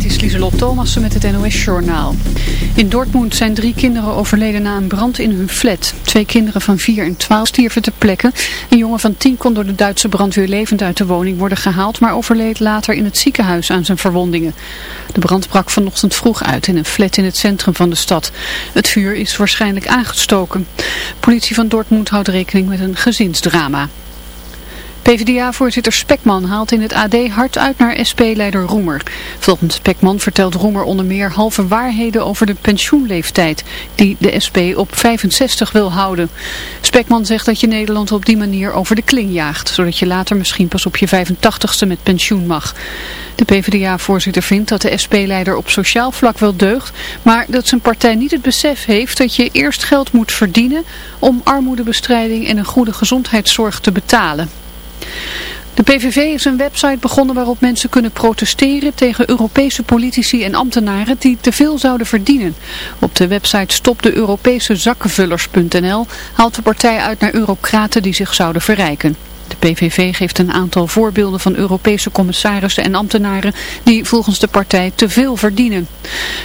dit is Lieselot Thomassen met het NOS-journaal. In Dortmund zijn drie kinderen overleden na een brand in hun flat. Twee kinderen van 4 en 12 stierven ter plekke. Een jongen van 10 kon door de Duitse brandweer levend uit de woning worden gehaald, maar overleed later in het ziekenhuis aan zijn verwondingen. De brand brak vanochtend vroeg uit in een flat in het centrum van de stad. Het vuur is waarschijnlijk aangestoken. Politie van Dortmund houdt rekening met een gezinsdrama. PvdA-voorzitter Spekman haalt in het AD hard uit naar SP-leider Roemer. Volgens Spekman vertelt Roemer onder meer halve waarheden over de pensioenleeftijd, die de SP op 65 wil houden. Spekman zegt dat je Nederland op die manier over de kling jaagt, zodat je later misschien pas op je 85ste met pensioen mag. De PvdA-voorzitter vindt dat de SP-leider op sociaal vlak wel deugt, maar dat zijn partij niet het besef heeft dat je eerst geld moet verdienen om armoedebestrijding en een goede gezondheidszorg te betalen. De PVV is een website begonnen waarop mensen kunnen protesteren tegen Europese politici en ambtenaren die te veel zouden verdienen. Op de website stopdeeuropesezakkenvullers.nl haalt de partij uit naar eurocraten die zich zouden verrijken. De PVV geeft een aantal voorbeelden van Europese commissarissen en ambtenaren die volgens de partij te veel verdienen.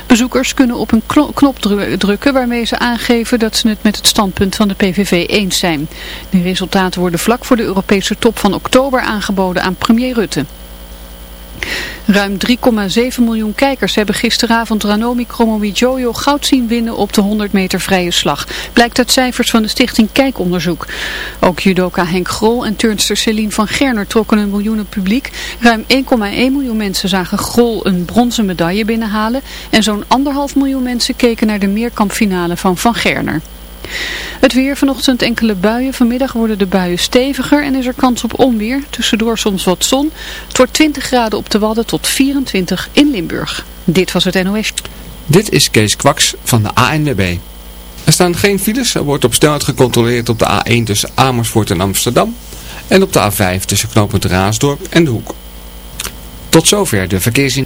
Bezoekers kunnen op een knop drukken waarmee ze aangeven dat ze het met het standpunt van de PVV eens zijn. De resultaten worden vlak voor de Europese top van oktober aangeboden aan premier Rutte. Ruim 3,7 miljoen kijkers hebben gisteravond Ranomi Kromowidjojo goud zien winnen op de 100 meter vrije slag. Blijkt uit cijfers van de stichting Kijkonderzoek. Ook judoka Henk Grol en turnster Celine van Gerner trokken een miljoenen publiek. Ruim 1,1 miljoen mensen zagen Grol een bronzen medaille binnenhalen. En zo'n anderhalf miljoen mensen keken naar de meerkampfinale van Van Gerner. Het weer vanochtend enkele buien. Vanmiddag worden de buien steviger en is er kans op onweer. Tussendoor soms wat zon. Het wordt 20 graden op de Wadden tot 24 in Limburg. Dit was het NOS. Dit is Kees Kwaks van de ANWB. Er staan geen files. Er wordt op snelheid gecontroleerd op de A1 tussen Amersfoort en Amsterdam. En op de A5 tussen knooppunt Raasdorp en De Hoek. Tot zover de verkeersin.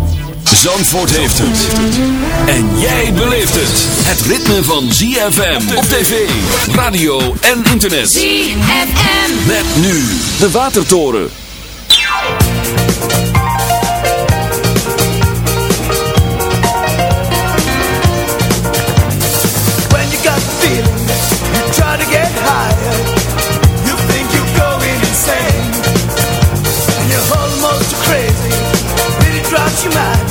Zandvoort heeft het. En jij beleeft het. Het ritme van ZFM op tv, radio en internet. ZFM. Met nu de Watertoren. When you got the feeling, you try to get higher. You think you're going insane. And you're almost crazy. Really drives you mad.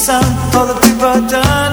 sun for the people done.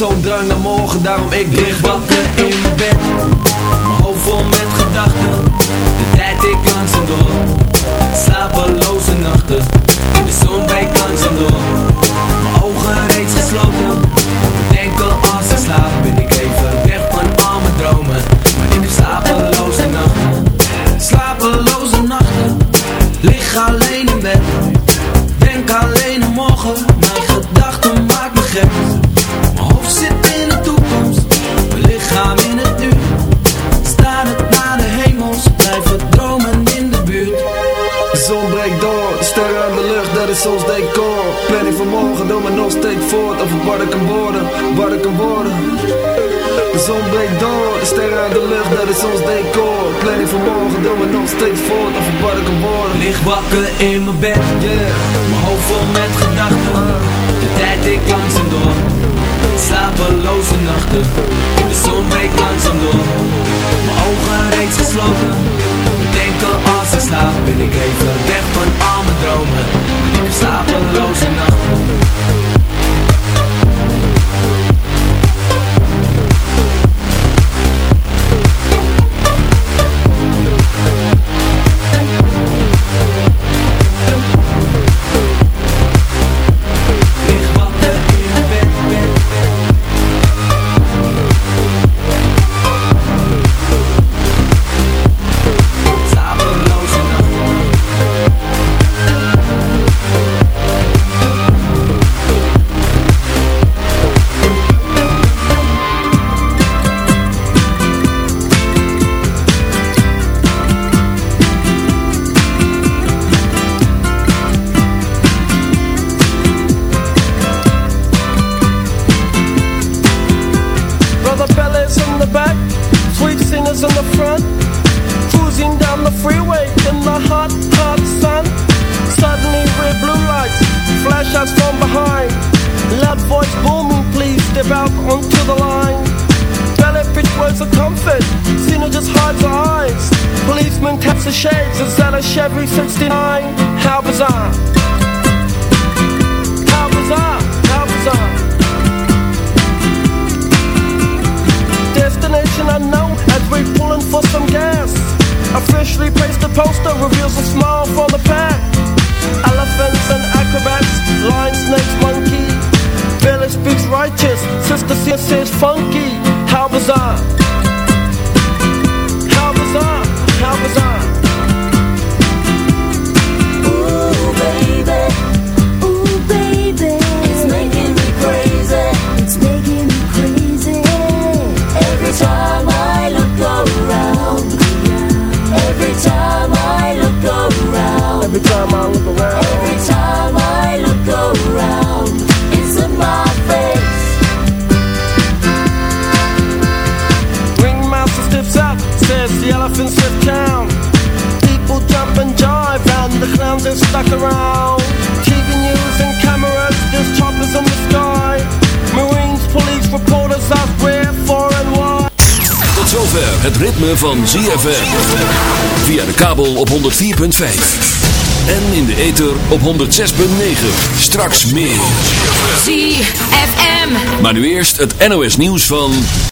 zo'n drang naar morgen, daarom ik lig wakker. Ik voort of ik wakker worden. Lig wakker in mijn bed, yeah. Mijn hoofd vol met gedachten. De tijd ik langzaam door. Slapeloze nachten. De zon breekt langzaam door. Mijn ogen reeds gesloten. Denken als ik slaap Ben ik even weg van al mijn dromen. Slapeloze nachten. out onto the line. Bellet words of comfort, Cena just hides her eyes. Policeman taps the shades, is that Chevy 69? How bizarre. How bizarre, how bizarre. Destination unknown as we're pulling for some gas. Officially placed the poster reveals a smile for the pack. Elephants and acrobats, lion, snakes, monkey village speaks righteous. Sister sis is funky. How bizarre. How bizarre. How bizarre. Stuck around. TV news and cameras, there's choppers in the sky. Marines, police, reporters ask where, for and why. Tot zover het ritme van ZFM. Via de kabel op 104.5. En in de ether op 106.9. Straks meer. ZFM. Maar nu eerst het NOS nieuws van...